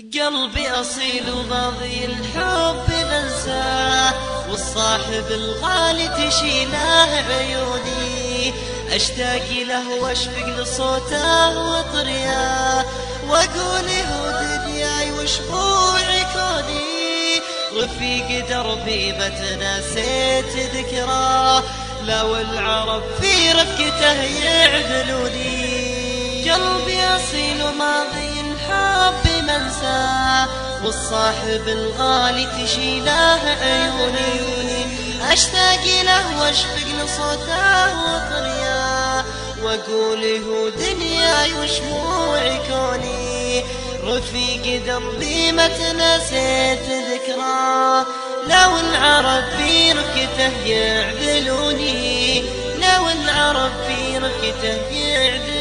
قلبي أصيل وماضي الحب ننساه والصاحب الغالي تشيله عيوني أشتاق له وأشفق لصوته وطرياه وأقول هو دنياي وشموعي كوني. رفيق دربي ما تناسيت ذكراه لا والعرب في رفقته يعدلوني. قلبي أصيل وماضي والصاحب الغالي تشيله عيوني. أشتاق له وأشفق لصوته وطرياه وأقول هو دنياي وشموعي كوني. رفيق دربي ما تنسيت ذكراه لو العرب في ركته يعدلوني. لو العرب في ركته يعدلوني.